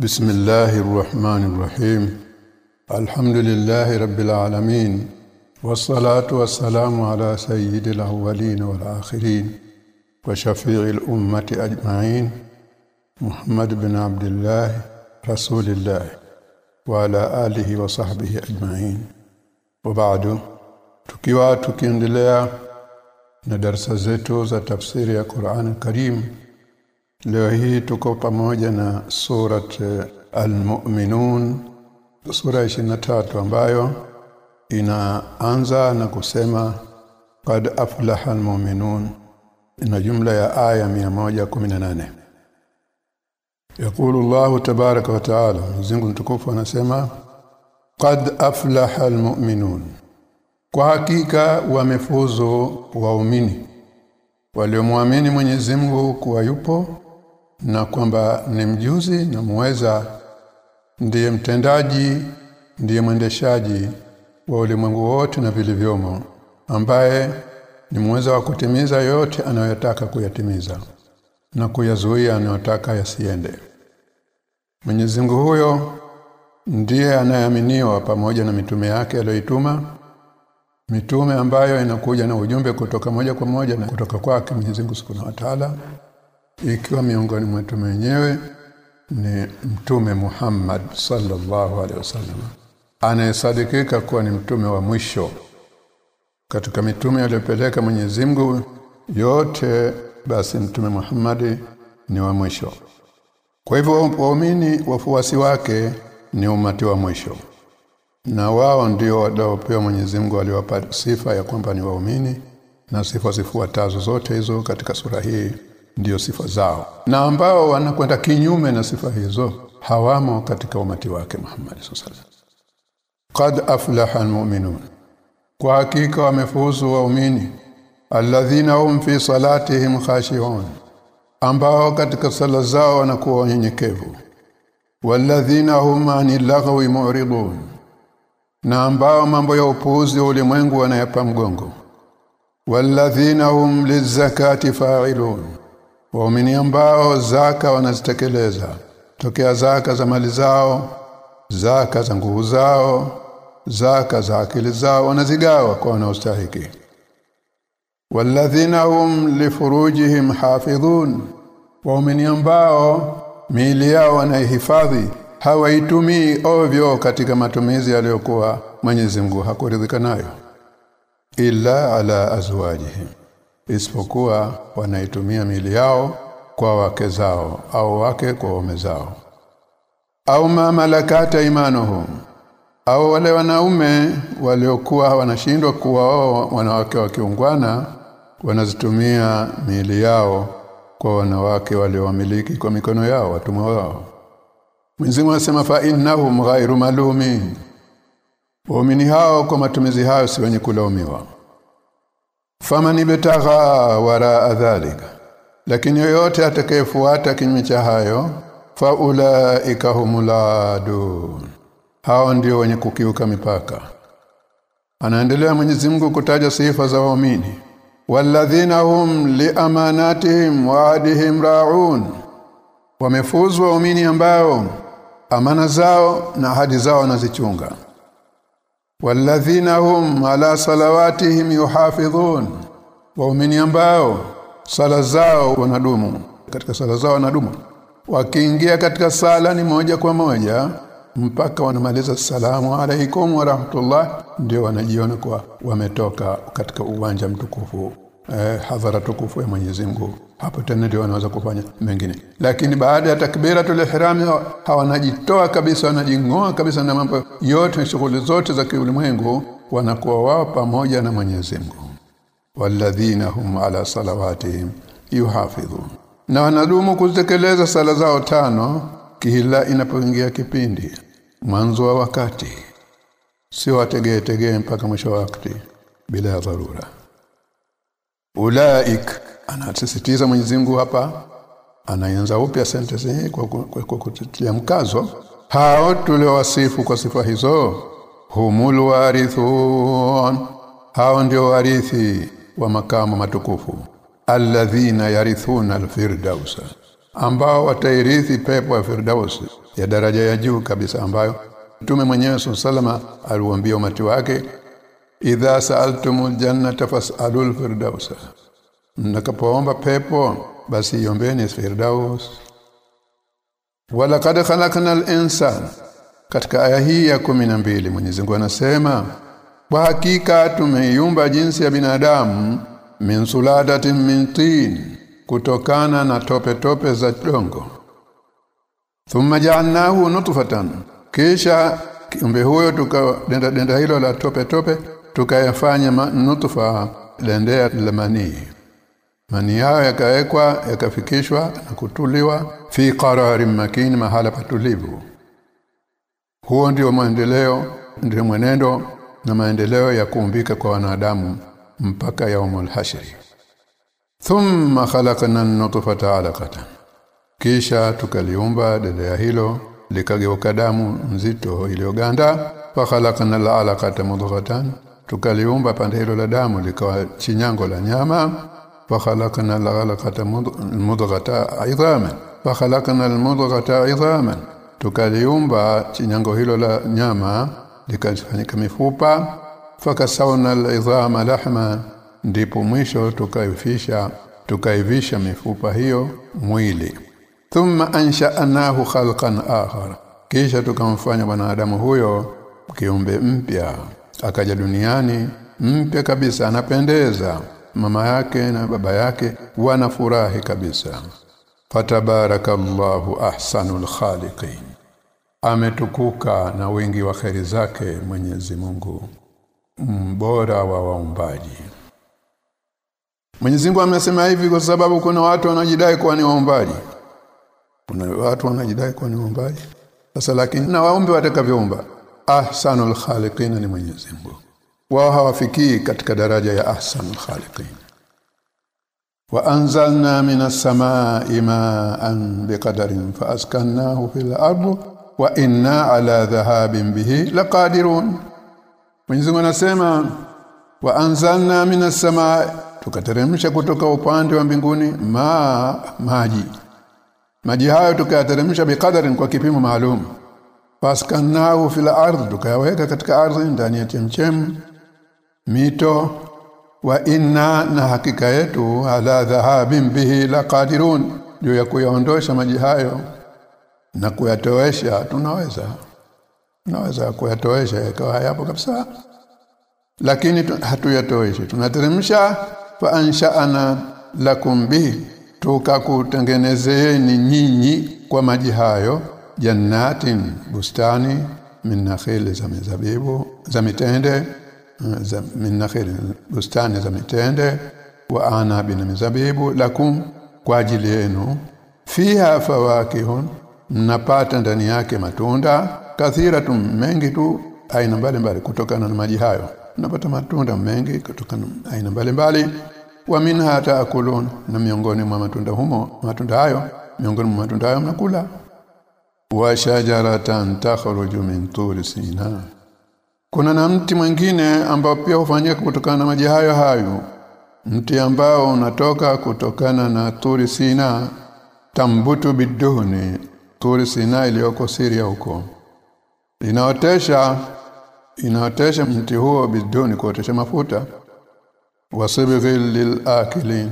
بسم الله الرحمن الرحيم. الحمد لله رب العالمين والصلاة والسلام على سيد الأولين والآخرين وشفيع الأمة أجمعين محمد بن عبد الله رسول الله وعلى آله وصحبه أجمعين. وبعد tukiwa tukiendelea na darasa zetu za tafsiri ya Qur'an Karim Leo hii tuko pamoja na surat Al-Mu'minun sura 23 ambayo inaanza na kusema qad aflaha almu'minun ina jumla ya aya 118 Yakulu Allahu tabaraka wa taala mzingu mtukufu anasema qad aflaha almu'minun kwa hakika wamefuzu waumini waliomwamini Mwenyezi Mungu kuwa yupo na kwamba ni mjuzi na muweza ndiye mtendaji ndiye mwendeshaji wa ulimwengu wote na vilivyomo ambaye ni muweza wa kutimiza yote anayotaka kuyatimiza na kuyazuia anayotaka yasiende. Mwenyezi Mungu huyo ndiye anayeaminiwa pamoja na mitume yake aliyoituma mitume ambayo inakuja na ujumbe kutoka moja kwa moja na kutoka kwake Mwenyezi Mungu Subhanahu wa Ta'ala ikiwa miongoni mwetu mwenyewe ni mtume Muhammad sallallahu alaihi wasallam anayesadikika kuwa ni mtume wa mwisho. Katika mitume aliyopeleka Mwenyezi Mungu yote basi mtume Muhammad ni wa mwisho. Kwa hivyo waumini wafuasi wake ni umati wa mwisho. Na wao ndio wadaopewa Mwenyezi Mungu aliwapa sifa ya kwamba ni waumini na sifa zifuatazo zote hizo katika sura hii ndiyo sifa zao. Na ambao wanakwenda kinyume na sifa hizo hawamo katika umati wake Muhammad sallallahu qad aflaha almu'minun. Kwa hakika wamefuzu waumini. Alladhina hum fi salatihim khashi'un ambao katika sala zao wanakuwa wanyenyekevu. Walladhina hum anil lagwi mu'ridun. Na ambao mambo ya upuuzi wa ulimwengu wanayapa mgongo. Walladhina hum lizakati fa'ilun waumini ambao zaka wanazitekeleza. Tokea zaka za mali zao zaka za nguvu zao zaka za akili zao wanazigawa kwa wanaostahiki. Walladhina hum lifurujihim hafidhun. Waumini ambao miili yao wanaihifadhi hawaitumii ovyo katika matumizi yaliyokuwa Mwenyezi Mungu hakuridhika nayo. Illa ala azwajihim isipokuwa wanaitumia mili yao kwa wake zao au wake kwa waume zao. Au ma malakata imanuhum au wale wanaume waliokuwa wanashindwa kuwaoa wanawake wakiungwana wanazitumia miili yao kwa wanawake waliowamiliki kwa mikono yao watumwa wao. Mwenyezi anasema fa innahum ghairu malumi. Waumini hao kwa matumizi hayo si wenye kulaumiwa Faman ibtagha wara dhalika lakini yoyote atakayefuata kinyume cha hayo fa ulaika humuladun hao ndio wenye kukiuka mipaka. Anaendelea Mwenyezi Mungu kutaja sifa za waumini. Walladhina hum liamanatihim wa adihim raun. Wamefuzwa waumini ambao amana zao na ahadi zao nazichunga walladhina hum ala salawatihim yuhafidhun waumini ambao sala zao wanadumu katika sala zao wanadumu. Wakiingia katika sala ni moja kwa moja mpaka wanamaliza salamu alaikum wa rahmatullah ndio wanajiona kwa wametoka katika uwanja mtukufu eh, hadhara tukufu ya Mwenyezi Mungu. Hapo tena ndio wanaweza kufanya mengine. Lakini baada ya takbiratul ihram hawanajitoa kabisa wanajingoa kabisa na mambo yote shughuli zote za kiulimwengu wanakuwa wao pamoja na Mwenyezi Mungu. Walladhina hum ala salawatihim yuhafidhun. Na wanadumu kutekeleza sala zao tano kila inapoingia kipindi mwanzo wa wakati. Sio wategee tegee mpaka mwisho wa wakati bila dharura ulaik anasisitiza Mwenyezi Mungu hapa anaanza upya sentence hii kwa, kwa, kwa kutilia mkazo. Hao tuliowasifu kwa sifa hizo humul warithun hao ndio warithi wa makamo matukufu. Alladhina yarithuna alfirdausa ambao watairithi pepo ya Firdaus ya daraja ya juu kabisa ambayo Mtume mwenyewe sallallahu alaihi wasallam aliwaambia umati wake idha sa'altumul jannata fas'alul firdaus. Mnakapoomba pepo basi iombeni firdaus. Wala kad khalaqnal insana. Katika aya hii ya mbili Mwenyezi Mungu anasema kwa hakika tumeiumba jinsi ya binadamu min suladatin min tin kutokana na tope tope za dongo. Thumma ja'alnahu nutfatan. Kisha kiumbe huyo tukadenda denda hilo la tope tope tukayafanya nutfa dendea la manii mani yao yakawekwa yakafikishwa na kutuliwa fi qararin makin mahala patulivu. Huo ndio maendeleo ndio mwenendo na maendeleo ya kuumbika kwa wanadamu mpaka yaumul hashri. Thumma khalaqna an-nutfata 'alaqatan. Kisha tukaliumba dada hilo likageuka damu nzito iliyoganda fa khalaqna al-'alaqata mudghatan tukaliumba pande hilo la damu likawa chinyango la nyama. Fa khalaqna al-ghalaqata mudghata 'idhaman. Fa khalaqna al-mudghata 'idhaman. Tukaliumba chinyango hilo la nyama likafanyika mifupa. Fakasawna al-idhama lahma. Ndipo mwisho tukaifisha tukaivisha mifupa hiyo mwili. Thumma ansha'nahu khalqan akhar. Kisha tukamfanya mwanadamu huyo kiumbe mpya akaja duniani mpya kabisa anapendeza. Mama yake na baba yake wanafurahi kabisa. Fatabarakallahu ahsanul khaliqin. Ametukuka na wingi wa kheri zake Mwenyezi Mungu. Mbora wa waumbaji Mwenyezi Mungu amesema hivi kwa sababu kuna watu wanajidai kuwa ni waumbaji kuna watu wanajidai kuwa ni waumbaji sasa lakini na waumbe watakavyoumba ahsanul khaliqin ni Mwenyezi Mungu. Wao hawafikii katika daraja ya ahsanul khaliqin. Wa anzalna minas samaa'i ma'an biqadarin fa askannahu fil ardi wa inna ala dhahabin bihi laqadirun. Mwenyezi Mungu anasema wa anzalna minas samaa'i tukateremsha kutoka upande wa mbinguni ma maji. Maji hayo tukayateremsha biqadarin kwa kipimo maalum faskannahu fil ardh tukayaweka katika ardhi ndani ya chemchem mito wa inna na hakika yetu ala dhahabin bihi laqadirun juu ya kuyaondosha maji hayo na kuyatoesha tunaweza tunaweza kuyatoesha ikawa hayapo kabisa. Lakini hatuyatoeshi tunateremsha fa ansha'ana lakum bihi tukakutengenezeni nyinyi kwa maji hayo jannatin bustani min nakhil za mizabibu za mitende za min nakhil bustani za mitende wa ana bin mizabibu lakum kwa ajili yenu. Fiha fawakihun mnapata ndani yake matunda kathira tu mengi tu aina mbalimbali kutokana na maji hayo. Mnapata matunda mengi kutokana na aina mbalimbali. Wa minha taakulun na miongoni mwa matunda humo matunda hayo miongoni mwa matunda hayo mnakula wa shajaratan takhruju min turi sina. Kuna na mti mwingine ambao pia hufanyika kutokana na maji hayo hayo. Mti ambao unatoka kutokana na turi sina tambutu biduni turi sina iliyoko siria huko. Inaotesha inaotesha mti huo biduni kuotesha mafuta. Wasibghil lilakilin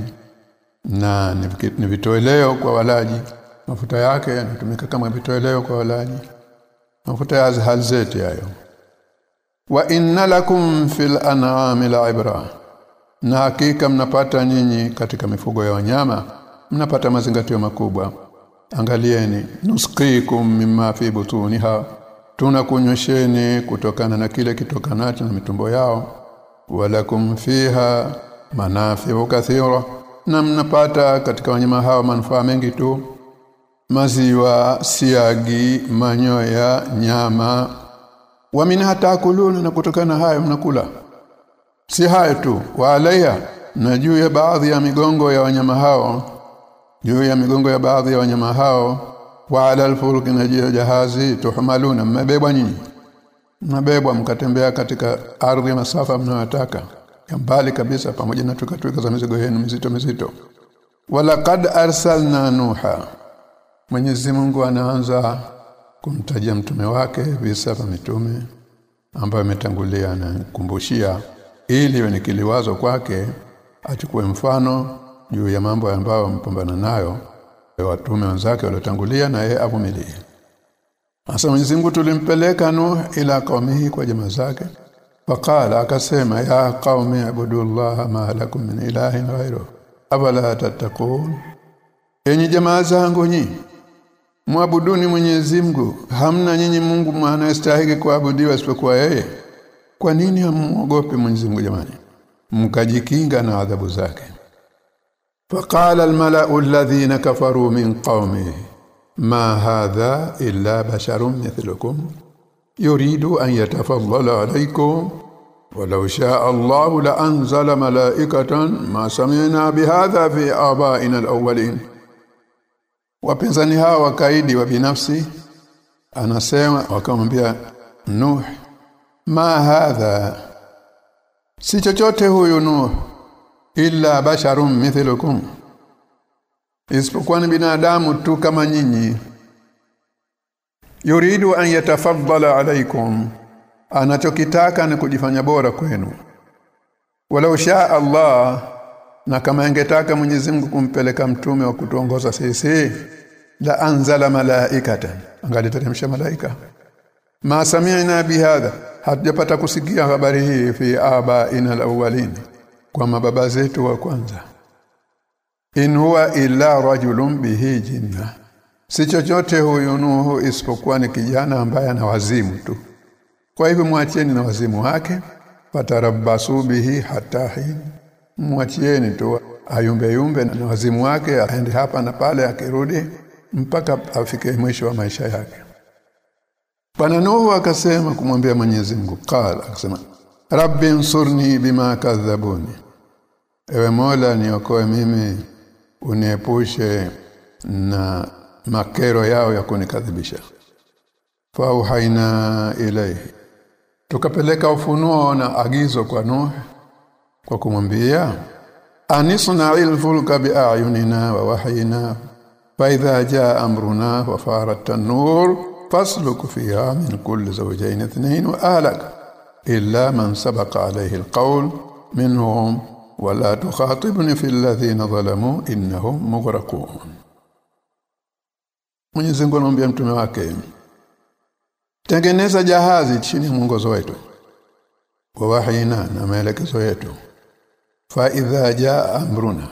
na ni vitoeleo kwa walaji mafuta yake yanatumika kama vitoeleo kwa walaji. Mafuta ya halzeti hayo. Wa inna lakum fil an'ami la'ibra na hakika mnapata nyinyi katika mifugo ya wanyama mnapata mazingatio makubwa. Angalieni nusqikum mimma fi butuniha. Tunakunywesheni kutokana na kile kitokanacho na mitumbo yao. Walakum fiha manafi'u kathira. Na mnapata katika wanyama hao manufaa mengi tu maziwa siagi manyoya nyama. Wa min hatakuluna na kutokana hayo mnakula? Si hayo tu wa alaiha na juu ya baadhi ya migongo ya wanyama hao juu ya migongo ya baadhi ya wanyama hao wa ala alfulki na juu ya jahazi tuhmaluna mmebebwa nyinyi? Mnabebwa mkatembea katika ardhi masafa mnayotaka ya mbali kabisa pamoja na tukatuka za mizigo yenu mizito mizito. Walaqad arsalna nuha Mwenyezi Mungu anaanza kumtajia mtume wake visa vya mitume ambayo ametangulia na kumbushia ili ni kiliwazo kwake achukue mfano juu ya mambo ambayo mpambana nayo watume wenzake waliotangulia na yeye avumilie. Asa Mwenyezi Mungu tulimpeleka Nuh ila kaumihi kwa jamaa zake. Fakala akasema ya qaumi ibudullaha ma lakum min ilahin ghayru afala tattaqun. Enyi jamaa zangu nyinyi Muabuduni Mwenyezi Mungu hamna nyinyi Mungu anayestahili kuabudiwa isipokuwa yeye. Kwa nini hamuogopi Mwenyezi Mungu jamani? Mkajikinga na adhabu zake. فقال الملأ الذين كفروا من قومه ما هذا إلا بشر مثلكم يريد أن يتفضل عليكم ولو شاء الله لأنزل ملائكة ما سمعنا بهذا في آبائنا الأولين wapinzani hao wakaidi wa binafsi anasema wakamwambia Nuh ma hadha? Si chochote huyu Nuh illa basharun mithlukum. Isipokuwa ni binadamu tu kama nyinyi. Yuridu an yatafaddala alaykum. Anachokitaka ni kujifanya bora kwenu. Walau shaa Allah na kama angetaka Mwenyezi Mungu kumpeleka mtume wa kutuongoza sisi la anzala malaikatan angaliteremsha malaika. Ma sami'na bihadha hatujapata kusikia habari hii fi aba abaina alawwalin kwa mababa zetu wa kwanza. In huwa illa rajulun bihi jinna. Si chochote huyu Nuhu isipokuwa ni kijana ambaye ana wazimu tu. Kwa hivyo mwacheni na wazimu wake fatarabbasu bihi hatta hin mwachieni tu ayumbe yumbe na wazimu wake aende hapa na pale akirudi mpaka afike mwisho wa maisha yake. Bwana Nuhu akasema kumwambia Mwenyezi Mungu qala akasema Rabbi nsurni bima kadhabuni. Ewe Mola niokoe mimi uniepushe na makero yao ya kunikadhibisha. Fauhaina ilaihi Tukapeleka ufunuo na agizo kwa Nuh kwa kumwambia anisna ilfulka biayunina wa wahyina fa idha jaa amruna wa farat an-nur fasluku fiha min kulli zawjayn ithnayn wa ahlak illa man sabaqa alayhi alqawl minhum wa la tukhatibni fi alladhina zalamu innahum mughraqun. Mwenyezi Mungu anamwambia mtume wake Tengeneza jahazi chini ya mwongozo wetu wa wahyina na maelekezo yetu fa idha jaa amruna.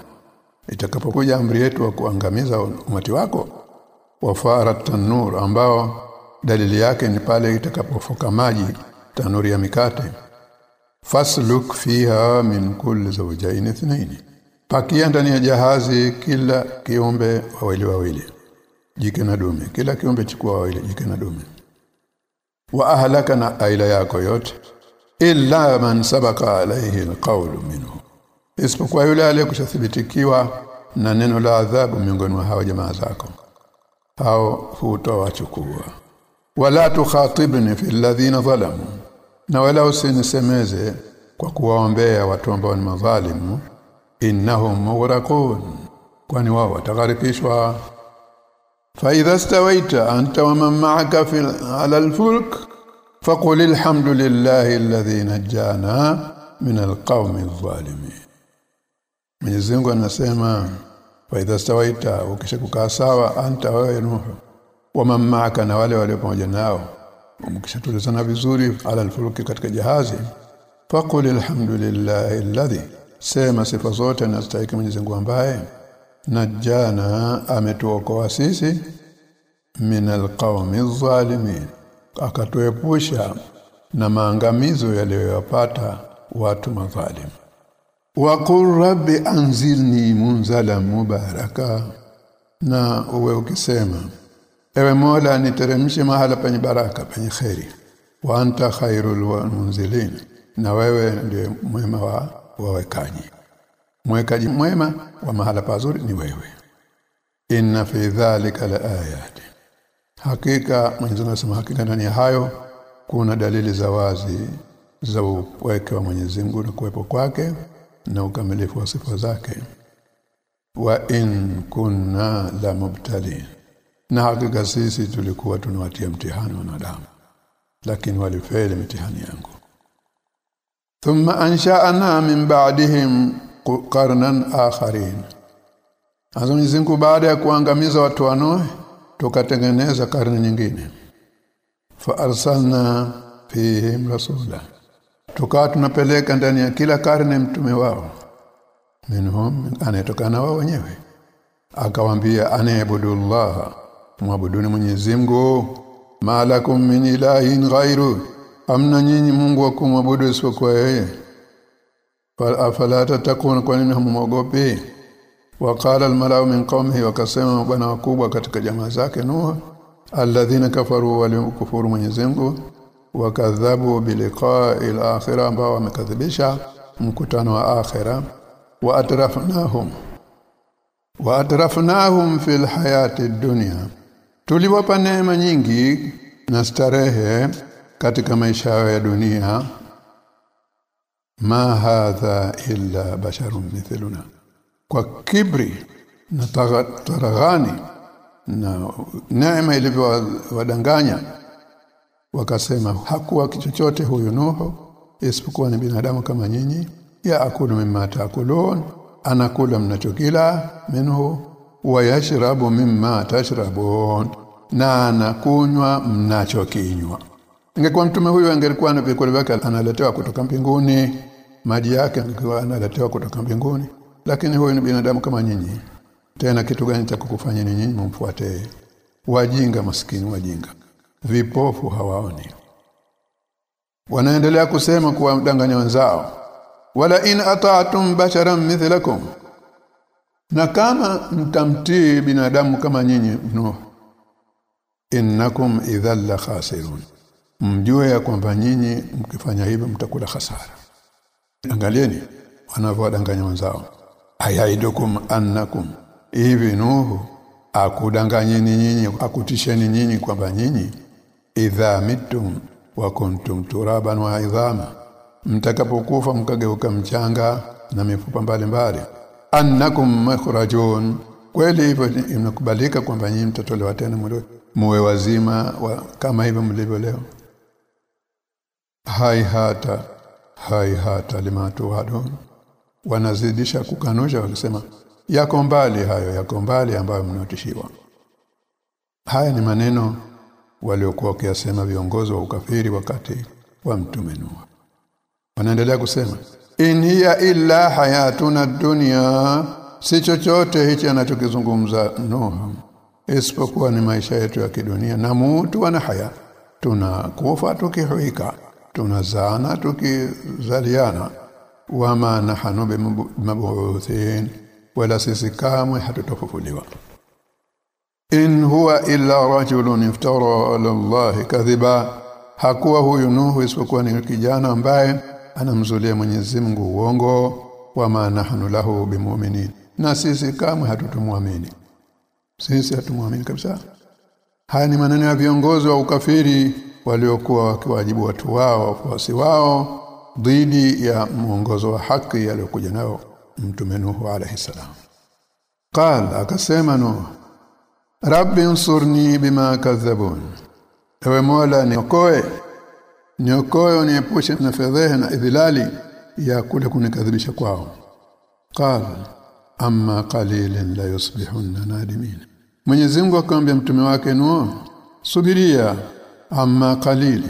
Itakapokuja amri yetu wa kuangamiza umati wako wafarat tanur ambao dalili yake ni pale itakapofoka maji tanuri ya mikate fasluk fiha min kulli zawjayn ithnayn pakia ndani ya jahazi kila kiumbe wawili wawili jike na dume. Kila kiumbe chukua wawili jike na dume. Wa ahlaka na aila yako yote illa man sabaka alayhi alqawlu minhu isipokuwa yule aliyekushathibitikiwa na neno la adhabu miongoni mwa hawa jamaa zako. Hao hutowachukua wala tukhatibni fi alladhina zalamu. Na wala usinisemeze kwa kuwaombea watu ambao ni madhalimu. Innahum mughraqun. Kwani wao watagharikishwa fa idha stawaita anta wa man ma'aka fi ala alfulk faqul alhamdulillahi alladhi najjana min alqawmi adh-dhalimin Mwenyezi Mungu anasema fa idha stawaita ukishakukaa sawa anta wewe nuhu wa mamaka na wale walio pamoja nao mkishatulizana vizuri ala alfuluki katika jahazi faqul alhamdulillahi alladhi sema sifa zote nastahili Mwenyezi Mungu ambaye najana ametuokoa sisi min alqawmi adh-dhalimin akatuepusha na maangamizo yaliyoyapata watu madhalimu Waqul rabbi anzilni munzala mubaraka. Na uwe ukisema ewe Mola niteremshe mahala penye baraka penye khairi wa anta khairul munzilin. Na wewe ndiye mwema wa wawekaji. Mwekaji mwema wa mahala pazuri ni wewe. Inna fi dhalika la ayati. Hakika Mwenyezi Mungu anasema hakika ndani ya hayo kuna dalili za wazi za uweke wa Mwenyezi Mungu na kuwepo kwake na ukamilifu wa sifa zake. Wa in kunna la mubtali na hakika sisi tulikuwa tunawatia mtihani wanadamu lakini walifeli mitihani yangu. Thumma ansha'na min ba'dihim qarnan akharin. Azamizingu baada ya kuangamiza watu wa tukatengeneza karne nyingine. Fa arsalna fihim rasula tukawa tunapeleka ndani ya kila karne mtume wao. Minhum anayetokana wao wenyewe. Akawaambia anayebudullah muabuduni Mwenyezi Mungu. Malakum min ilahin ghairu amna nyinyi Mungu wa kumwabudu isipokuwa yeye. Afala tatakun kwa nini humuogopi waqala almalau min qaumihi wakasema bwana wakubwa katika jamaa zake Nuh alladhina kafaru walikufuru Mwenyezi Mungu wakadhabu biliqa'i al-akhirah ambao wamekadhibisha mkutano wa akhira. Wa atrafnahum wa atrafnahum fil hayati dunya tuliwapa neema nyingi na starehe katika maisha ya dunia. Ma hadha illa basharun mithluna kwa kibri na taraghani na neema ilivyowadanganya wakasema hakuwa kichochote huyu Nuhu isipokuwa ni binadamu kama nyinyi. Ya akulu mimma taakulun anakula mnachokila minhu wa yashrabu mimma tashrabun na anakunywa mnachokinywa. Ingekuwa mtume huyu angelikuwa na vyakula vyake analetewa kutoka mbinguni maji yake angekuwa analetewa kutoka mbinguni. Lakini huyu ni binadamu kama nyinyi. Tena kitu gani cha kukufanya nyinyi mumfuate? Wajinga maskini wajinga vipofu hawaoni. Wanaendelea kusema kuwa mdanganya wenzao wala in ata'tum basharan mithlakum. Na kama mtamtii binadamu kama nyinyi no innakum idhal la khasirun. Mjue ya kwamba nyinyi mkifanya hivyo mtakula hasara angalieni wanavyodanganya wenzao. Ayaidukum annakum. Hivi nuhu akudanganyeni nyinyi akutisheni nyinyi kwamba nyinyi idha mitum wa kuntum turaban wa idhama. Mtakapokufa mkageuka mchanga na mifupa mbalimbali. Annakum makhrajun. Kweli hivyo inakubalika kwamba nyinyi mtatolewa tena muwe wazima wa, kama hivyo mlivyo leo. Hai hata hai hata limatu wadun wanazidisha kukanusha wakisema yako mbali hayo yako mbali ambayo mnaotishiwa. Haya ni maneno waliokuwa wakiyasema viongozi wa ukafiri wakati wa mtume Nuh wanaendelea kusema in hiya illa hayatuna dunya si chochote hichi anachokizungumza Nuh isipokuwa ni maisha yetu ya kidunia na mutu ana haya. Tunakufa tukihuika tunazana tukizaliana. Wama nahanu bimabuthin wala sisi kamwe hatutofufuliwa in huwa illa rajulun iftara ala Allah kadhiba. Hakuwa huyu Nuhu isipokuwa ni kijana ambaye anamzulia Mwenyezi Mungu uongo wama nahnu lahu bimu'minin. Na sisi kamwe hatutumwamini. Sisi hatumwamini kabisa. Haya ni maneno ya viongozi wa ukafiri waliokuwa wakiwajibu watu wao wafuasi wao dhidi ya mwongozo wa haki aliyokuja nao mtume Nuhu alayhi salam. Qala akasema Nuhu rabbi unsurni bima kadhabun ewe mola niokoe. Niokoe uniepushe na fedheha na idhilali ya kule kunikadhibisha kwao. Qala amma qalilan la yusbihunna nadimin. Mwenyezi Mungu akamwambia mtume wake Nuh subiria amma qalil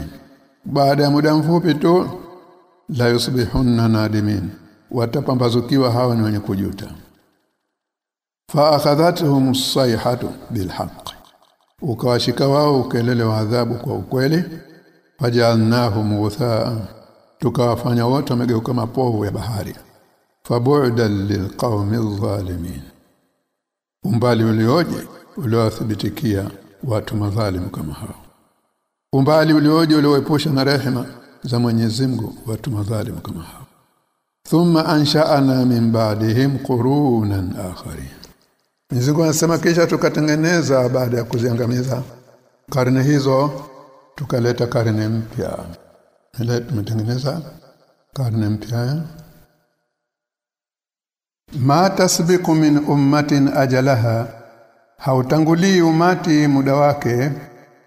baada ya muda mfupi tu la yusbihunna nadimin. Watapambazukiwa hawa ni wenye kujuta fa akhadhatuhum as-sayhatu bilhaq. Ukawashika wao ukelele wa adhabu kwa ukweli. Fajalnahum wuthaa tukawafanya wote wamegeuka mapovu ya bahari. Fabu'dan lilqaumi adh-dhalimin. Umbali ulioje uliowathibitikia watu madhalimu kama hao. Umbali ulioje ulioepusha na rehema za Mwenyezi Mungu watu madhalimu kama hao. Thumma ansha'ana min ba'dihim qurunan akharin Mwenyezi anasema kisha tukatengeneza baada ya kuziangamiza karne hizo tukaleta karne mpya. Ile tumetengeneza karne mpya. Ma tasbiqu min ummatin ajalaha. Hautangulii umati muda wake.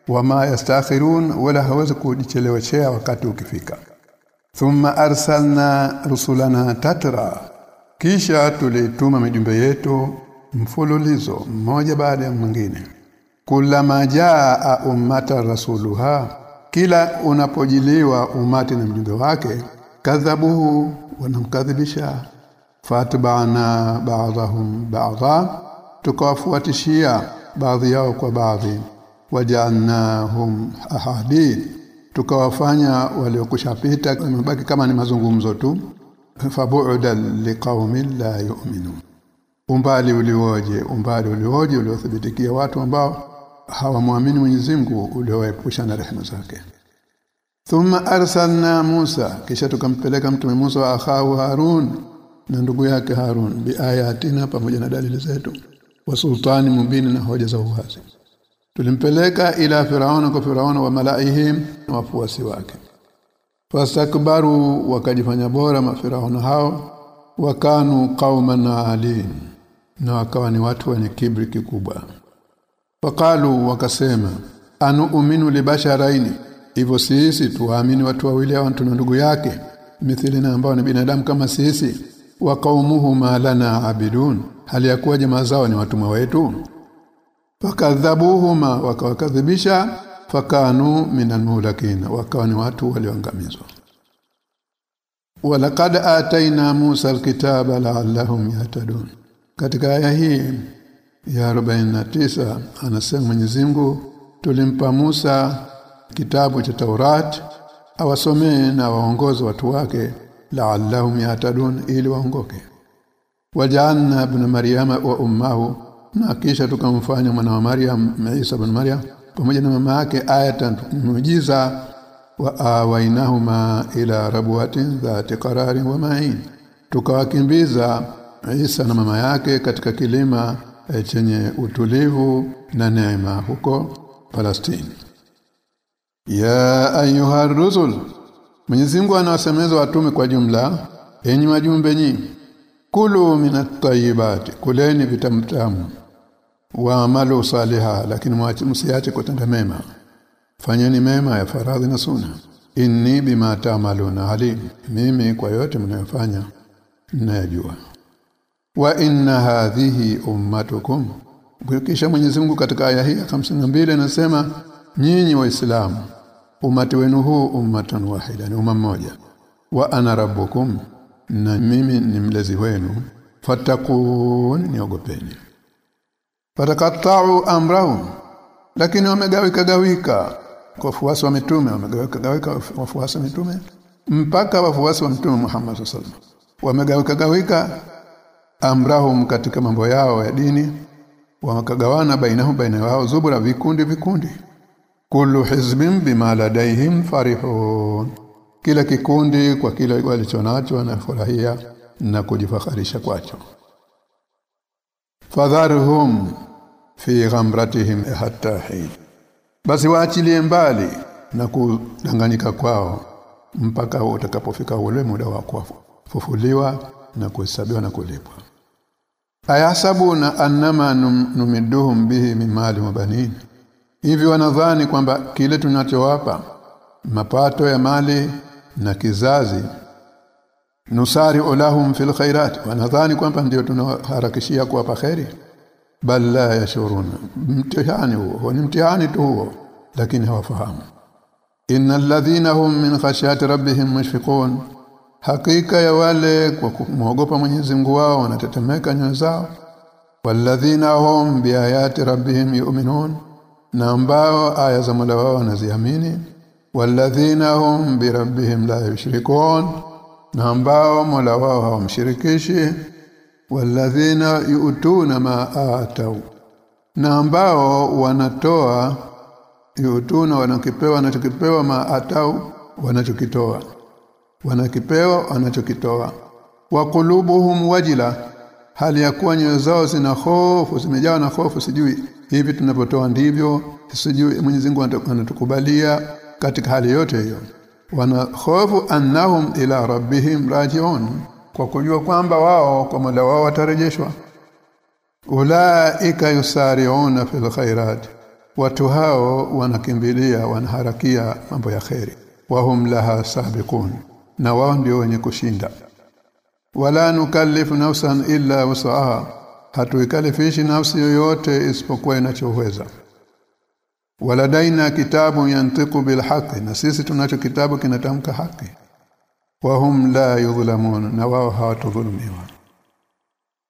Wama yastakhirun wala hawezi kujicheleweshea wakati ukifika. Thumma arsalna rusulana tatra. Kisha tulituma mijumbe yetu mfululizo mmoja baada ya mwingine. Kulama jaa ummata rasuluha kila unapojiliwa umati na mjumbe wake kadhabuhu wanamkadhibisha. Fatbana ba'dahum ba'dha tukawafuatishia baadhi yao kwa baadhi. Waja'alnahum ahadith tukawafanya waliokushapita mabaki kama ni mazungumzo tu. Fabu'da liqaumin la yu'minun umbali uliwoje umbali uliwoje uliothibitikia watu ambao hawamwamini Mwenyezi Mungu uliowaepusha na rehema zake. Thumma arsalna Musa kisha tukampeleka mtume Musa wa akhahu Harun na ndugu yake Harun biayatina pamoja na dalili zetu wa sultani mubini na hoja za uwazi. Tulimpeleka ila firauna kwa firauna wa malaihim na wafuasi wake. Fastakbaru wakajifanya bora mafirauna hao wakanu qauman alin na wakawa ni watu wenye kibri kikubwa. Wakalu wakasema anu uminu libasharaini hivyo sisi tuamini watu wawili hao na ndugu yake mithilina ambao ni binadamu kama sisi. Wa qaumuhuma lana abidun? Hali ya kuwa jamaa zao ni watumwa wetu? Fakadhabuhuma wakawakadhibisha. Fakanu minal mulakin wakawa ni watu walioangamizwa. Walaqad ataina Musa alkitaba la'allahum yahtadun katika aya hii ya 49 anasema Mwenyezi Mungu tulimpa Musa kitabu cha Taurat awasomee na waongoze watu wake la'allahum yahtadun ili waongoke. Waja'alna ibn maryama wa ummahu na kisha tukamfanya mwana wa Maryam Isa ibn Maryam pamoja na mama yake ayatan muujiza wa awainahuma ila rabwatin dhati qararin wa ma'in. Tukawakimbiza Isa na mama yake katika kilima e, chenye utulivu na neema huko Palestine. Ya ayuha rusul Mwenyezi Mungu anawasemeza watume kwa jumla enyi wajumbe nyinyi kulu minat kuleni vitamtamu wa amalu saliha lakini msiache kutenda mema. Fanyeni mema ya faradhi na sunna. Inni bima ta'maluna alim mimi kwa yote mnayofanya ninayajua wa inna hadhihi ummatukum. Kisha Mwenyezi Mungu katika aya hii ya 52 anasema nyinyi waislamu umati wenu huu ummatan wahida ni umma mmoja. Wa ana rabbukum na mimi ni mlezi wenu. Fatakun niogopeni. Fatakatta'u amrahum lakini wamegawika gawika. Wafuasi wa mitume wamegawika gawika wafuasi wa mitume mpaka wafuasi wa mtume Muhammad sallallahu alaihi wasallam. Wamegawika gawika amrahum katika mambo yao ya dini wakagawana bainahum baina wao zubura vikundi vikundi. Kullu hizbin bima ladaihim farihun. Kila kikundi kwa kila walichonacho wanafurahia na kujifakharisha kwacho. Fadharhum fi ghamratihim hatta hin. Basi waachilie mbali na kudanganyika kwao mpaka utakapofika ule muda wa kufufuliwa na kuhesabiwa na kulipwa ayasabuna annama numiduhum bihi min mali wa banin. Hivi wanadhani kwamba kile tunachowapa mapato ya mali na kizazi nusari ulahum fil khairat. Wanadhani kwamba ndio tunaharakishia kuwapa khairi bal la yashuruna mtihani huo ni mtihani tu huo lakini hawafahamu. Innal ladhina hum min khashyati rabbihim mushfiqun hakika ya wale kwa kumwogopa Mwenyezi Mungu wao wanatetemeka nyoyo zao. Walladhina hum biayati rabbihim yu'minun na ambao aya za Mola wao wanaziamini. Walladhina hum birabbihim la yushrikun na ambao Mola wao hawamshirikishi. Walladhina yu'tuna ma atau na ambao wanatoa yu'tuna wanakipewa wanachokipewa ma atau wanachokitoa wanakipewa wanachokitoa. Wa kulubuhum wajila hali ya kuwa nyoyo zao zina hofu zimejawa na hofu sijui hivi tunapotoa ndivyo sijui Mwenyezi Mungu anatukubalia katika hali yote hiyo. Wana hofu annahum ila rabbihim rajiun kwa kujua kwamba wao kwa Mola wao watarejeshwa. Ulaika yusari'una fil khairat watu hao wanakimbilia wanaharakia mambo ya khairi wahum laha sabiqun na wao ndio wenye kushinda. Wala nukallifu nafsan illa wusaha hatuikalifishi nafsi yoyote isipokuwa inachoweza. Waladaina kitabu yantiku bilhaqi na sisi tunacho kitabu kinatamka haki. Wa hum la yudhlamun na wao hawatudhulumiwa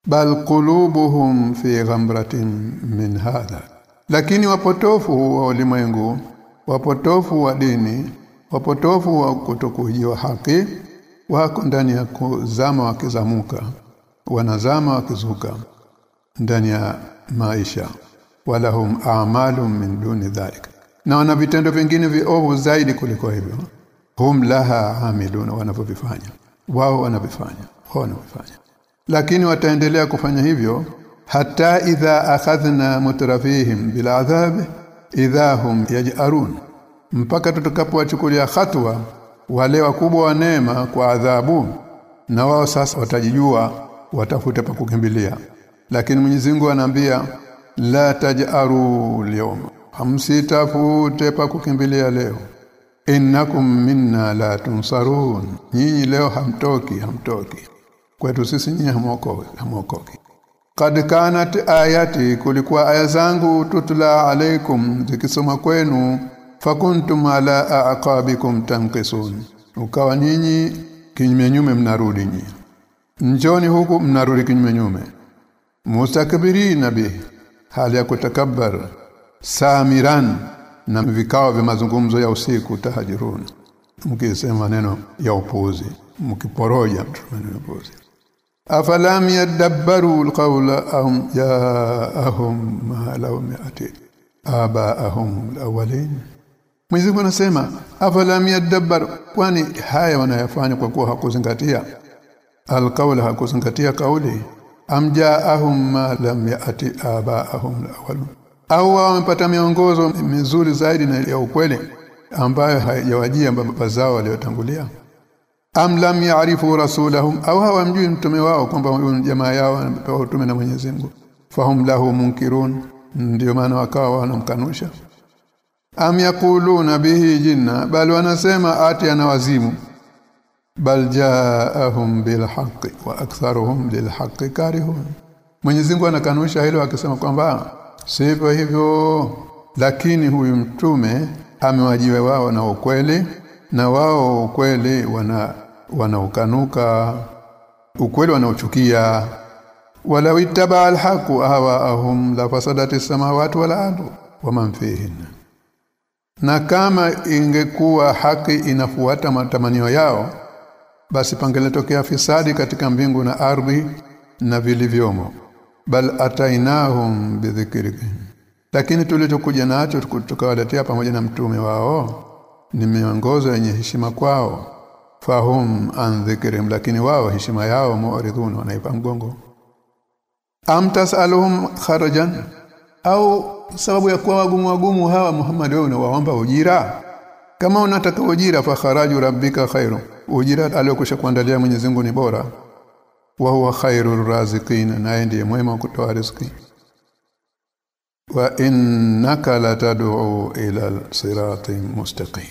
bal qulubuhum fi ghamratin min hadha. Lakini wapotofu wa ulimwengu wapotofu wa dini wapotofu wa kutokujua haki wako ndani ya kuzama wakizamuka wanazama wakizuka ndani ya maisha. Walahum a'malun min duni dhalik na wana vitendo vingine viovu zaidi kuliko hivyo. Hum laha amilun wanavyofanya wao wanavifanya. Wao wanavifanya. Lakini wataendelea kufanya hivyo hata idha akhadhna mutrafihim bila adhab idha hum yaj'arun mpaka tutakapowachukulia hatua wale wakubwa wa neema kwa adhabu na wao sasa watajijua watafuta pa kukimbilia. Lakini Mwenyezi Mungu anaambia la taj'aru leo hamsitafute pa kukimbilia leo. Innakum minna la tunsarun. Nyinyi leo hamtoki hamtoki. Kwetu sisi nyinyi hamokoki hamokoki kad kanat ayati kulikuwa aya zangu tutla alaikum zikisoma kwenu fakuntum ala aqabikum tanqisun. Ukawa nyinyi kinyume nyume mnarudi nyinyi. Njoni huku mnarudi kinyume nyume. Mustakbirina bi hali ya kutakabbar samiran na vikao vya mazungumzo ya usiku tahajirun. Mkisema neno ya upuzi mkiporoja neno ya upuzi afalam yadabbaru alqawla am jaahum ma lahum mi'ati. Abaahum alawwalin Mwenyezi Mungu anasema afalam yadabbar? Kwani haya wanayafanya kwa kuwa hakuzingatia? Alqawla hakuzingatia kauli. Amjaahum ma lam yaati abaahum alawwalun? Au wamepata miongozo mizuri zaidi na ya ukweli ambayo haijawajia baba zao waliotangulia? Am lam ya'rifu rasulahum? Au hawamjui mtume wao kwamba jamaa yao anapewa utume na Mwenyezi Mungu? Fahum lahu munkirun? Ndio maana wakawa wanamkanusha am yaquluna bihi jinna bal wanasema ati ana wazimu. Bal jaahum bil haqqi wa aktharuhum lil haqqi karihun. Mwenyezi Mungu anakanusha hilo akisema kwamba sivyo hivyo lakini huyu mtume amewajiwe wao na ukweli na wao ukweli wana wanaukanuka ukweli wanaochukia walawittaba alhaqu ahwaahum la fasadati samawati wal ardu waman fihin na kama ingekuwa haki inafuata matamanio yao basi pangeletokea fisadi katika mbingu na ardhi na vilivyomo. Bal atainahum bidhikrihim lakini tulichokuja nacho tukawaletea pamoja na mtume wao ni miongozo yenye heshima kwao. Fahum an dhikrim lakini wao heshima yao muaridhun wanaipa mgongo. Am tasaluhum kharajan? Au sababu ya kuwa wagumu wagumu hawa Muhammad wewe unawaomba ujira? Kama unataka ujira fa kharaju rabbika khairu ujira aliyokusha kuandalia Mwenyezi Mungu ni bora. Wa huwa khairur raziqin na ndiye mwema kutoa riziki. Wa innaka latad'u ila sirati mustaqim.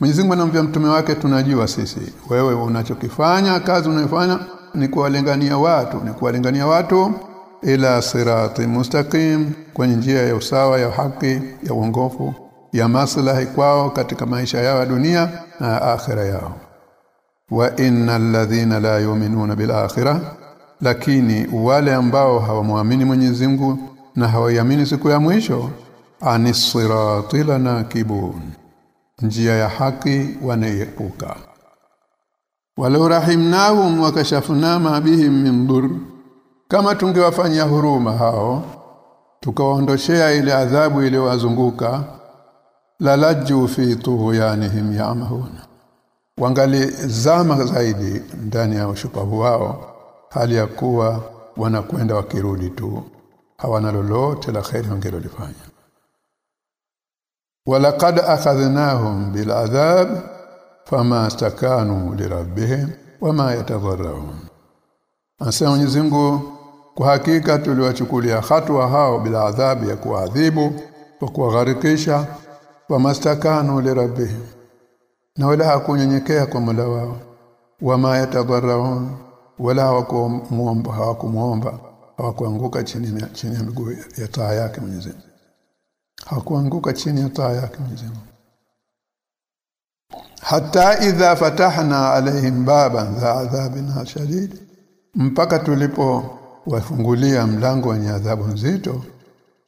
Mwenyezi Mungu anamwambia mtume wake tunajua sisi wewe unachokifanya kazi unayofanya ni kuwalingania watu ni kuwalingania watu ila sirati mustaqim kwenye njia ya usawa ya haki ya uongofu ya maslahi kwao katika maisha yao ya dunia na akhira yao. Wa innal ladhina la yu'minuna bil akhirah lakini wale ambao hawamwamini Mwenyezi Mungu na hawaiamini siku ya mwisho anisirati lanakibun njia ya haki wanaepuka walau rahimnahum wakashafna ma bihim min dur kama tungewafanyia huruma hao tukawaondoshea ile adhabu iliyowazunguka lalaju fi tughyanihim yamahun wangali zama zaidi ndani ya ushupavu wao hali ya kuwa wanakwenda wakirudi tu hawana lolote la kheri wangelolifanya. Walaqad akhadhnahum bil adhab fama stakanu lirabbihim wama yatadharrun Asa Mwenyezi Mungu kwa hakika tuliwachukulia hatua hao bila adhabu ya kuadhibu kwa kuwagharikisha wa mastakanu lirabbihim na wala hakunyenyekea kwa Mola wao. Wama yatadarraun wala hawakumuomba hawakumuomba hawakuanguka chini ya chini ya miguu ya taa yake Mwenyezi hawakuanguka chini ya taa yake Mwenyezi hata idha fatahna alaihim baban dha adhabin shadid mpaka tulipo wafungulia mlango wenye adhabu nzito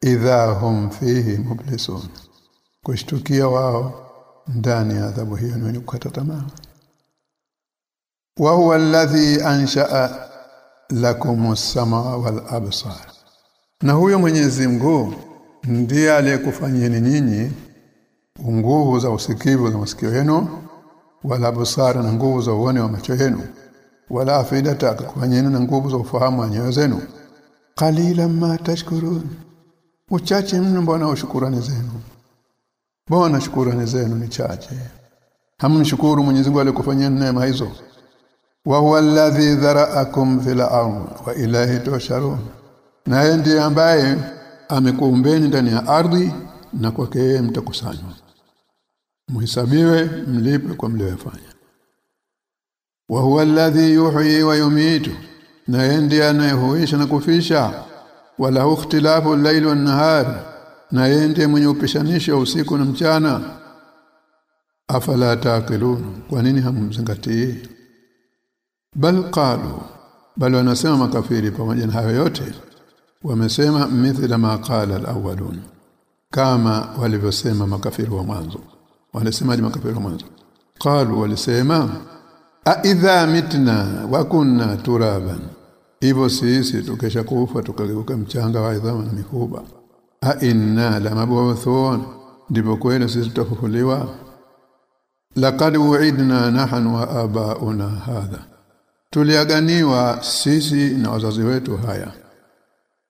idha hum fihi mublisun. Kushtukia wao ndani ya adhabu hiyo ni wenye kukata tamaa. Wa huwa alladhi ansha'a lakum as-samaa wal absar. Na huyo Mwenyezi Mungu ndiye aliyekufanyeni nyinyi nguvu za usikivu za masikio yenu wala busara na nguvu za uone wa macho yenu wala afidata akakufanyeni na nguvu za ufahamu wa nyoyo zenu. Qalilan ma tashkurun. Uchache mno mbona ushukurani zenu? Mbona shukurani zenu ni chache? Hammshukuru Mwenyezi Mungu alikufanyeni neema hizo? Wa huwa alladhi dhara'akum fil ardh wa ilahi tusharun. Naye ndiye ambaye amekuumbeni ndani ya ardhi na kwake mtakusanywa. Muhisabiwe mlipe kwa mliofanya wa huwa alladhi yuhyi wa yumitu na ndiye anayehuisha na kufisha. Wala ikhtilafu al-layli wan-nahar na ndiye mwenye upishanisho usiku na mchana. Afala taqilun kwa nini hamzingatii? Bal qalu bal wanasema makafiri pamoja na hayo yote wamesema mithla ma qala al-awwalun kama walivyosema makafiri wa mwanzo. Wanasemaje makafiri wa mwanzo? Qalu walisema a idha mitna wa kunna turaban. Hivyo sisi tukesha kufa tukageuka mchanga wa idhama na mifuba a inna lamabuthun ndipo kweli sisi tutafufuliwa. Laqad uidna nahnu wa abauna hadha. Tuliaganiwa sisi na wazazi wetu haya.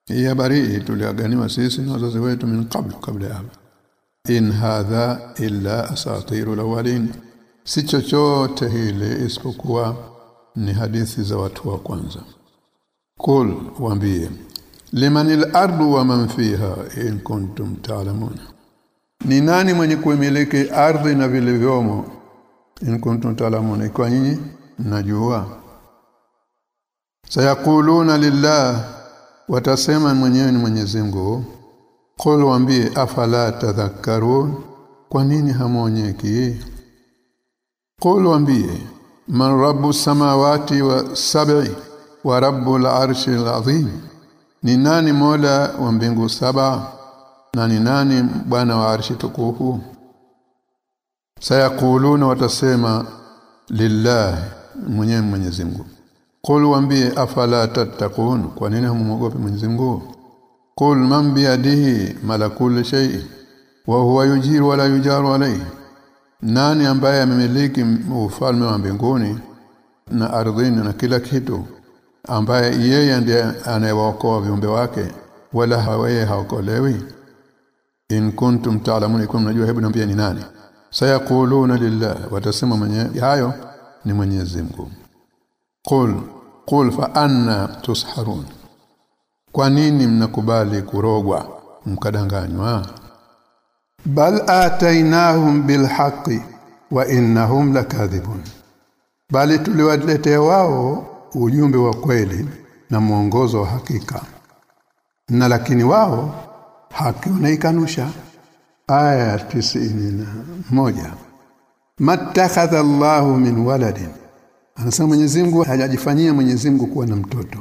Hii habari tuliaganiwa sisi na wazazi wetu min qablu kabla hapa. In hadha illa asatiru awwalin si chochote hili isipokuwa ni hadithi za watu wa kwanza. Kul waambie limanil ardu wa man fiha in kuntum ta'lamun. Ni nani mwenye kuimiliki ardhi na vilivyomo in kuntum ta'lamun? Kwa nyinyi mnajua sayaquluna lillah watasema mwenyewe ni Mwenyezi Mungu. Qul waambie afala tadhakkarun? Kwa nini hamonyeki qul wambie man rabbu samawati wa sab'i wa rabbul arshil azim ni nani mola wa mbingu saba na ni nani bwana wa arshi tukufu? Sayaquluna watasema lillah mwenyewe Mwenyezi Mungu. Qul wambie afala tattaqun kwa nini humuogopi Mwenyezi Mungu? Qul man biyadihi malakul shay wa huwa yujiru wa la yujaru alayhi nani ambaye amemiliki ufalme wa mbinguni na ardhini na kila kitu ambaye yeye ndiye anayewaokoa viumbe wake wala hawaye haokolewi? In kuntum ta'lamun ikum najua hebu niambie ni nani. Sayaquluna lillah watasema mwenye hayo ni Mwenyezi Mungu. Qul qul fa anna tusharun. Kwa nini mnakubali kurogwa mkadanganywa Bal atainahum bilhaqi wa innahum lakadhibun Bali tuliwaletea wao ujumbe wa kweli na mwongozo wa hakika. Na lakini wao haki wanaikanusha aya moja. Mattakhadha Allahu min waladin. Anasema Mwenyezi Mungu hajajifanyia Mwenyezi Mungu kuwa na mtoto.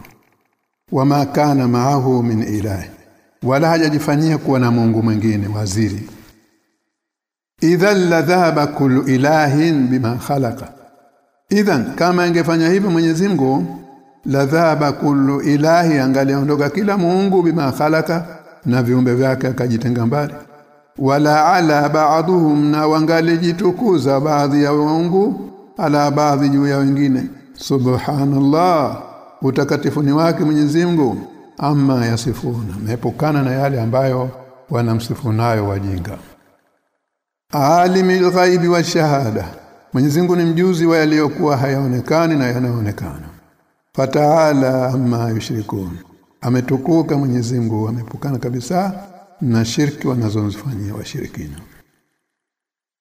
Wama kana maahu min ilahi. Wala hajajifanyia kuwa na Mungu mwingine waziri idhan la dhahaba kullu ilahin bima khalaqa. Idhan kama ingefanya hivyo Mwenyezi Mungu la dhahaba kullu ilahi angaliondoka kila muungu bima khalaqa na viumbe vyake akajitenga mbali. Wala ala ba'dhum na wangalijitukuza baadhi ya Mungu ala baadhi juu ya wengine. Subhanallah utakatifu ni wake Mwenyezi Mungu. Amma yasifuna mepukana na yale ambayo wanamsifu nayo wajinga alimul ghaibi wa shahada. Mwenyezi Mungu ni mjuzi wa yaliyokuwa hayaonekani na yanayoonekana. Fataala amma yushrikun. Ametukuka Mwenyezi Mungu amepukana kabisa na shirki wanazozifanyia washirikina.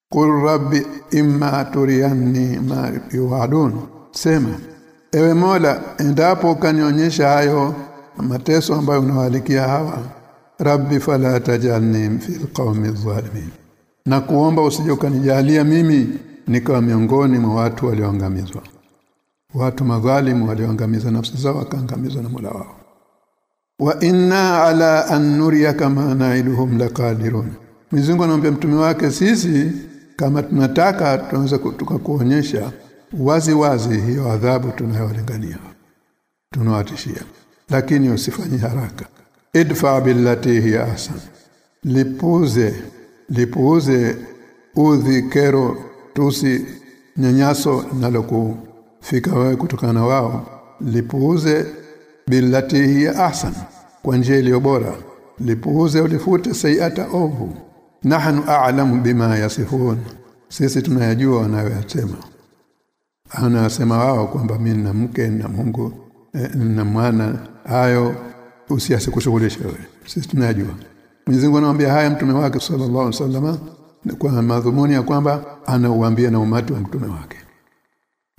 Qul rabbi imma turiyanni ma yu'adun sema ewe Mola endapo ukanionyesha hayo mateso ambayo unawalikia hawa rabbi fala tajalni fil qawmi dhalimin na kuomba usije ukanijalia mimi nikawa miongoni mwa watu walioangamizwa. Watu madhalimu walioangamiza nafsi zao wakaangamizwa na Mola wao. Wa inna ala an nuriyaka ma naiduhum laqadirun. Mwenyezi anamwambia mtume wake sisi kama tunataka tunaweza tukakuonyesha wazi wazi hiyo adhabu tunayolingania. Tunawatishia lakini usifanye haraka. Idfa billati hiya ahsan. Lipuze lipuze udhi kero tusi nyanyaso nalokufika wewe kutokana na wao lipuuze billati hiya ahsan kwa njia iliyo bora. Lipuuze ulifute sayiata ovu. Nahnu a'lamu bima yasifun. Sisi tunayajua wanayoyasema. Anasema wao kwamba mimi na mke na Mungu eh, na mwana. Hayo usiasikushughulisha wewe. Sisi tunayajua Mwenyezi Mungu anamwambia haya mtume wake sallallahu alaihi wasallam kwa madhumuni ya kwamba anauambia na umati wa mtume wake.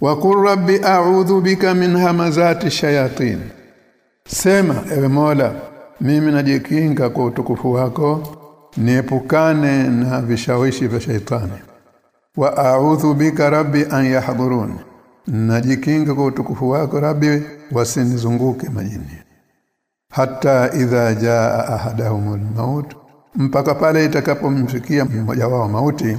Wa qur rabbi a'udhu bika min hamazati shayatin. Sema ewe Mola mimi najikinga kwa utukufu wako niepukane na vishawishi vya shaitani. Wa a'udhu bika rabbi an yahdurun najikinga kwa utukufu wako rabbi wasinizunguke majini hata idha jaa ahadahumul maut mpaka pale itakapomfikia mmoja wao mauti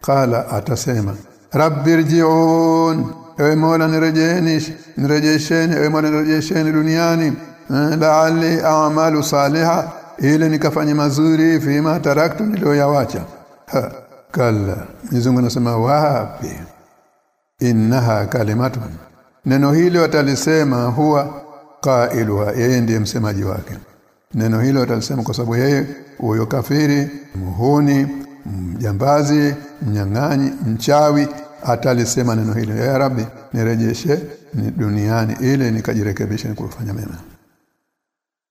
kala atasema rabbirji'un ewe mola nirejeeni nirejesheni ewe mola nirejesheni duniani laali a'malu saliha ili nikafanye mazuri fima taraktu niliyoyawacha. Kala mizungu nasema wapi? Innaha kalimatun. Neno hili watalisema huwa qailuha yeye ndiye msemaji wake. Neno hilo atalisema kwa sababu yeye huyo kafiri muhuni mjambazi mnyang'anyi mchawi atalisema neno hilo. Ya rabbi nirejeshe ni duniani ile nikajirekebisha nikufanya mema.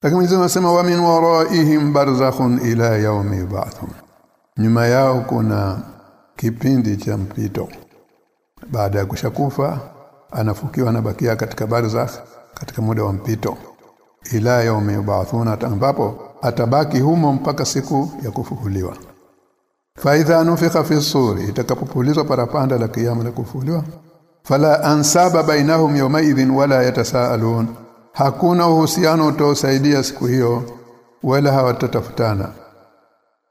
Lakini Mwenyezi anasema wa min waraihim barzakhun ila yaumi ba'thun. Nyuma yao kuna kipindi cha mpito. Baada ya kushakufa anafukiwa anabakia katika barzakh katika muda wa mpito. Ila yaumi yub'athuna ambapo atabaki humo mpaka siku ya kufufuliwa. Fa idha nufika fi suri itakapopulizwa parapanda la kiyama na kufufuliwa fala ansaba bainahum yawmaidhin wala yatasaalun. Hakuna uhusiano utaosaidia siku hiyo wala hawatatafutana.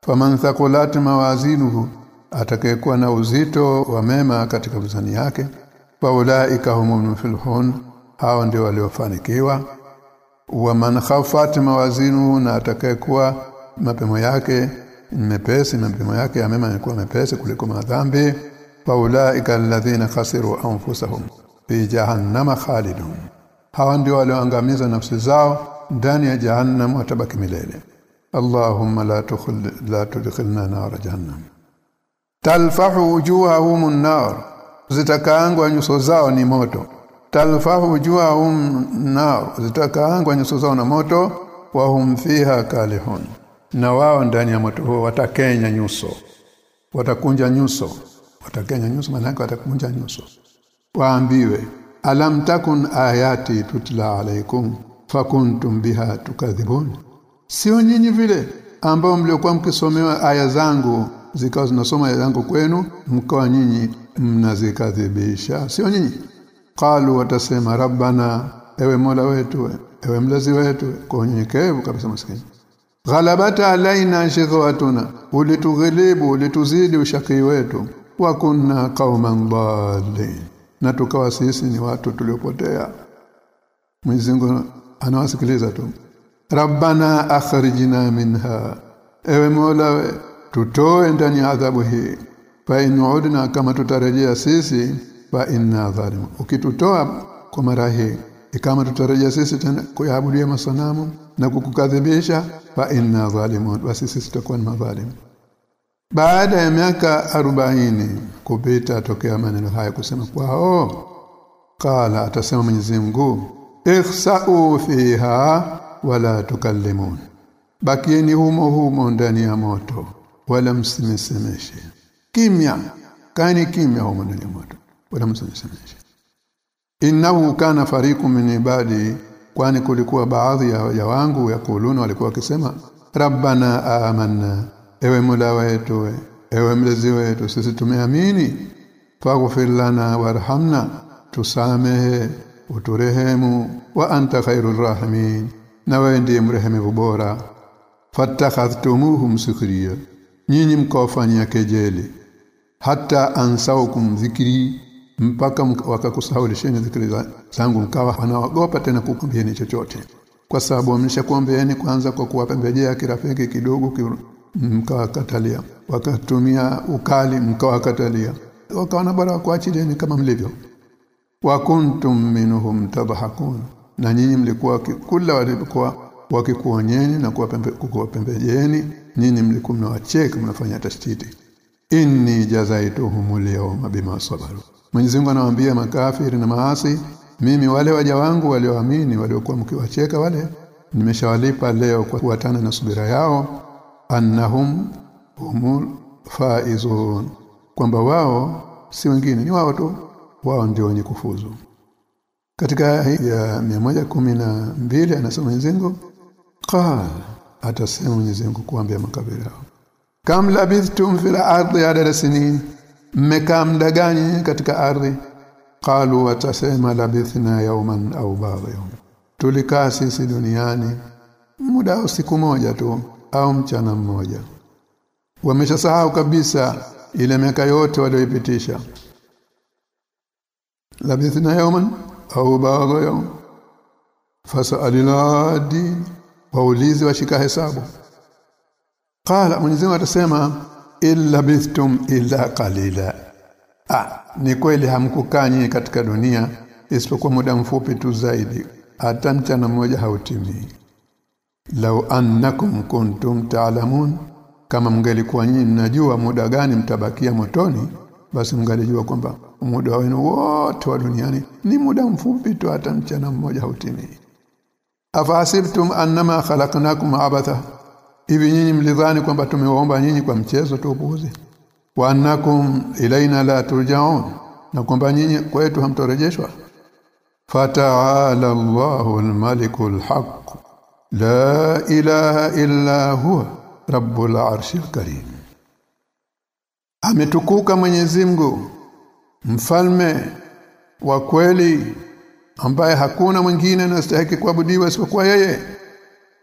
Faman thaqulat mawazinuhu atakayekuwa na uzito wa mema katika mizani yake faulaika humul muflihun hao ndio waliofanikiwa. Wa man khafat mawazinuhu na atakayekuwa mapemo yake mepesi mapemo yake ya mema mepesi kuliko madhambi. Fa ulaika alladhina khasiru anfusahum fi jahannama khalidun. Hawa ndio walioangamiza nafsi zao ndani ya jahannam watabaki milele. Allahumma la tukhil la tudkhilna nar jahannam. Talfahu wujuhahum an-nar. Zitakaangwa nyuso zao ni moto talfahu wujuhahum nar zitakaangwa nyuso zao na moto wa hum fiha kalihun. Na wao ndani ya moto huo watakenya nyuso. Watakunja nyuso. Watakenya nyuso maana watakunja nyuso. Waambiwe alam takun ayati tutla alaikum fakuntum biha tukadhibun? Sio nyinyi vile ambao mliokuwa mkisomewa aya zangu zikawa zinasoma aya zangu kwenu mkawa nyinyi mnazikadhibisha. Sio nyinyi qalu watasema rabbana ewe mola wetu ewe mlezi wetu kwa unyenyekevu kabisa maskini. Ghalabata alaina shidwatuna ulitughilibu ulituzidi ushaki wetu. Wa kunna qauman dhalin na tukawa sisi ni watu tuliopotea. Mwenyezi Mungu anawasikiliza tu. Rabbana akhrijna minha. Ewe Mola tutoe ndani ya adhabu hii. Fa inudna kama tutarejea sisi fa inna zalim ukitutoa kwa mara hii tutarejea sisi tena kuabudia masanamu na kukukadhibisha fa inna zalimun. Basi sisi tutakuwa ni madhalimu. Baada ya miaka arobaini kupita tokea maneno haya kusema kwao kala atasema Mwenyezi Mungu ihsa'u fiha wala tukallimun. Bakieni humo humo ndani ya moto wala msimesemeshe kimya kani kimya humo ndani ya moto wala msimesemeshe innahu kana fariqu min ibadi kwani kulikuwa baadhi ya, ya wangu ya kuluna walikuwa wakisema rabbana amanna ewe mula wetu ewe mlezi wetu sisi tumeamini. Faghfir lana warhamna tusamehe uturehemu wa anta khairur rahimin. Na wewe ndiye mrehemu bora. Fatakhadhtumuhum sukhriya nyinyi mkawafanyia kejeli. Hata ansaukum dhikri mpaka wakakusahaulisheni dhikri zangu mkawa wanaogopa tena kukumbieni chochote. Kwa sababu wameshakuombeeni kwanza kwa kuwapembejea kirafiki kidogo mkawakatalia. Wakatumia ukali mkawakatalia. Wakaona bora kuachilieni kama mlivyo. Wa kuntum minhum tabahakun na nyinyi mlikuwa kula walikuwa wakikuonyeni na kuwapembejeeni nyinyi mlikuwa mnawacheka mnafanya tashtiti. Inni jazaituhum yawma bima sabaru Mwenyezi Mungu anawaambia makafiri na maasi mimi wale waja wangu walioamini waliokuwa mkiwacheka wale nimeshawalipa leo kwa kuwatana na subira yao annahum humul faizun. Kwamba wao si wengine ni wao tu. Wao ndio wenye kufuzu. Katika ya 112 anasema Mwenyezi Mungu atasema Mwenyezi kuambia makabila kam labithtum fil ardi adada sinin mmekaa muda gani katika ardhi? Qalu watasema labithna yawman au ba'd yawm. Tulikaa sisi duniani muda siku moja tu au mchana mmoja. Wameshasahau kabisa ile miaka yote walioipitisha. Labithna yawman au ba'd yawm. Fasaliladi waulizi washika hesabu. Qala Mungu atasema illa bithtum illa qalila. Ah ni kweli hamkukaa katika dunia isipokuwa muda mfupi tu zaidi. Hata mchana mmoja hautimii. Law annakum kuntum ta'lamun kama mngelikuwa nyinyi mnajua muda gani mtabakia motoni basi mngalijua kwamba muda wenu wote wa duniani ni muda mfupi tu hata mchana mmoja hautimii. Afasibtum annama khalaqnakum abatha hivi nyinyi mlidhani kwamba tumewaomba nyinyi kwa mchezo tu upuuzi wa annakum ilaina la turjaun na kwamba nyinyi kwetu hamtorejeshwa? Fata'ala Allahu al-malikul haqq la ilaha illa huwa rabbul arshil karim. Ametukuka Mwenyezi Mungu mfalme wa kweli ambaye hakuna mwingine anastahili kuabudiwa isipokuwa yeye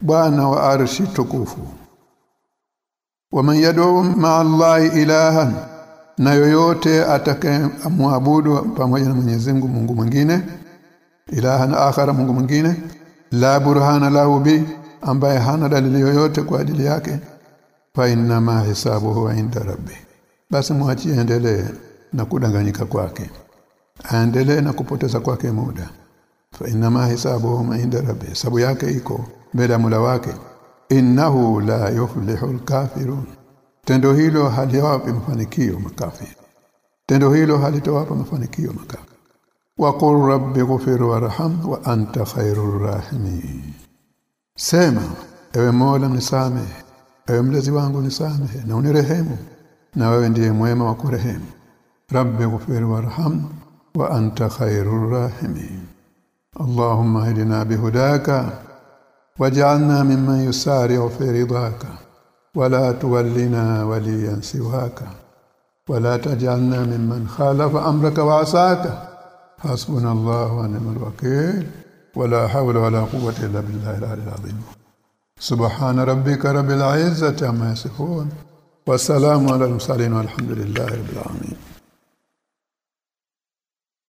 bwana wa arshi tukufu. Waman yad'u ma'a allahi ilahan na yoyote atakayemwabudu pamoja na Mwenyezi Mungu mwingine ilahan akhara Mungu mwingine la burhana lahu bi ambaye hana dalili yoyote kwa ajili yake fa inna ma hisabuhu inda rabbi. Basi muachie endelee na kudanganyika kwake. Aendelee na kupoteza kwake muda fa inna hisabuhum hisabuhu inda rabbi sabu yake iko mbele ya Mola wake innahu la yuflihu alkafirun tendo hilo haliwapi mafanikio makafiri tendo hilo halitowapa mafanikio makafiri wa qul rabbi ghfir warham wa anta khairur rahimin sema ewe Mola nisamehe ewe mlezi wangu nisamehe na unirehemu na wewe ndiye mwema wa kurehemu rabbi ghfir warham wa anta khairur rahimin اللهم اهدنا بهداك واجعلنا ممن يسارع في رضاك. ولا تولنا وليا سواك. ولا تجعلنا ممن خالف أمرك وعصاك. حسبنا الله ونعم الوكيل. ولا حول ولا قوة إلا بالله العلي العظيم. سبحان ربك رب العزة عما يصفون. والسلام على المرسلين والحمد لله رب العالمين.